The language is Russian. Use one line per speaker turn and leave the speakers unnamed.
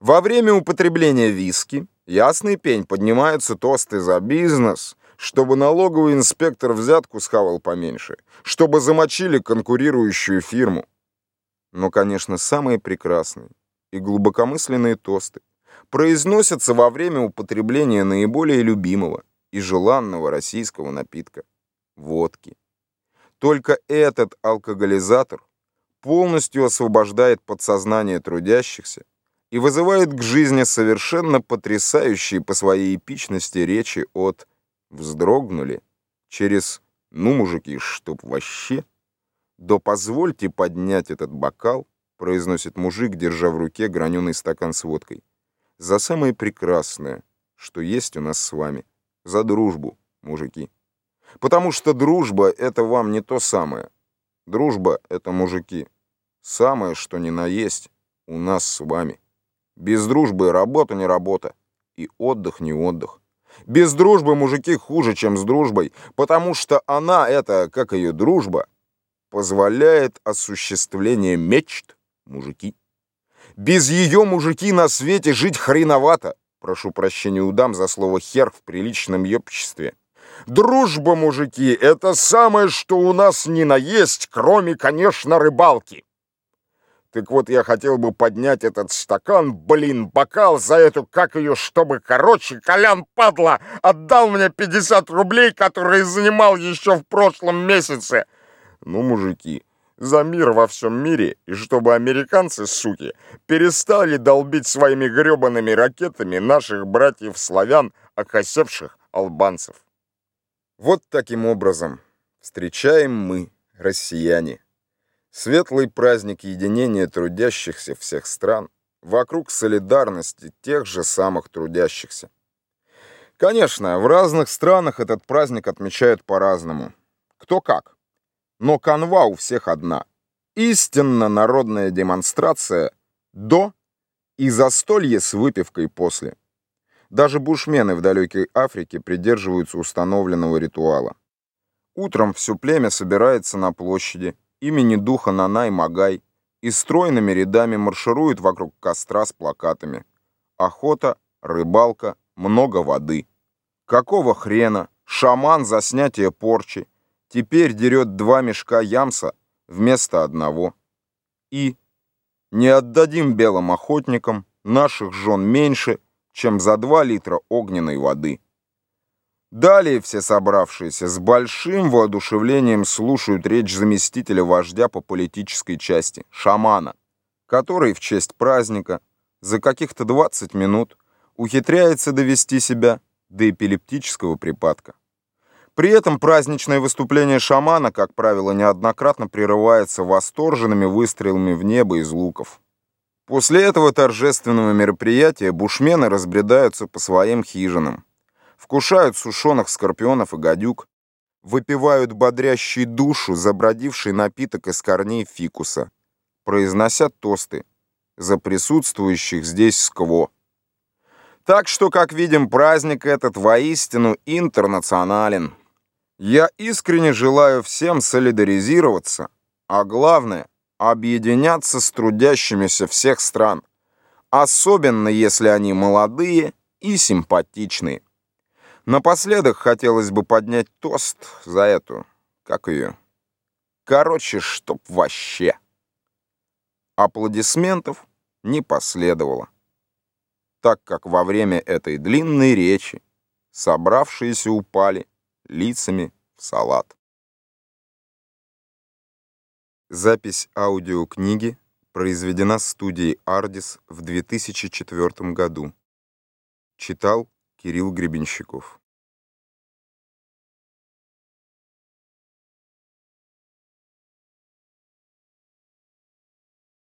Во время употребления виски, ясный пень, поднимаются тосты за бизнес, чтобы налоговый инспектор взятку схавал поменьше, чтобы замочили конкурирующую фирму. Но, конечно, самые прекрасные и глубокомысленные тосты произносятся во время употребления наиболее любимого и желанного российского напитка – водки. Только этот алкоголизатор полностью освобождает подсознание трудящихся и вызывает к жизни совершенно потрясающие по своей эпичности речи от «вздрогнули» через «ну, мужики, чтоб вообще», «да позвольте поднять этот бокал», произносит мужик, держа в руке граненый стакан с водкой, «за самое прекрасное, что есть у нас с вами, за дружбу, мужики». Потому что дружба — это вам не то самое. Дружба — это мужики. Самое, что ни на есть, у нас с вами. Без дружбы работа не работа, и отдых не отдых. Без дружбы мужики хуже, чем с дружбой, потому что она, это, как ее дружба, позволяет осуществление мечт мужики. Без ее мужики на свете жить хреновато. Прошу прощения у дам за слово «хер» в приличном обществе. Дружба, мужики, это самое, что у нас не наесть, кроме, конечно, рыбалки. Так вот, я хотел бы поднять этот стакан, блин, бокал за эту, как ее, чтобы, короче, Колян, падла, отдал мне 50 рублей, которые занимал еще в прошлом месяце. Ну, мужики, за мир во всем мире, и чтобы американцы, суки, перестали долбить своими гребаными ракетами наших братьев-славян, окосевших албанцев. Вот таким образом встречаем мы, россияне, светлый праздник единения трудящихся всех стран вокруг солидарности тех же самых трудящихся. Конечно, в разных странах этот праздник отмечают по-разному. Кто как. Но канва у всех одна. Истинно народная демонстрация до и застолье с выпивкой после. Даже бушмены в далекой Африке придерживаются установленного ритуала. Утром все племя собирается на площади имени духа Нанай-Магай и стройными рядами марширует вокруг костра с плакатами. Охота, рыбалка, много воды. Какого хрена? Шаман за снятие порчи. Теперь дерет два мешка ямса вместо одного. И не отдадим белым охотникам, наших жен меньше – чем за 2 литра огненной воды. Далее все собравшиеся с большим воодушевлением слушают речь заместителя вождя по политической части, шамана, который в честь праздника за каких-то 20 минут ухитряется довести себя до эпилептического припадка. При этом праздничное выступление шамана, как правило, неоднократно прерывается восторженными выстрелами в небо из луков. После этого торжественного мероприятия бушмены разбредаются по своим хижинам, вкушают сушеных скорпионов и гадюк, выпивают бодрящий душу забродивший напиток из корней фикуса, произнося тосты за присутствующих здесь скво. Так что, как видим, праздник этот воистину интернационален. Я искренне желаю всем солидаризироваться, а главное — объединяться с трудящимися всех стран, особенно если они молодые и симпатичные. Напоследок хотелось бы поднять тост за эту, как ее, короче, чтоб вообще. Аплодисментов не последовало, так как во время этой длинной речи собравшиеся упали лицами в салат. Запись аудиокниги произведена студией «Ардис» в 2004 году. Читал Кирилл Гребенщиков.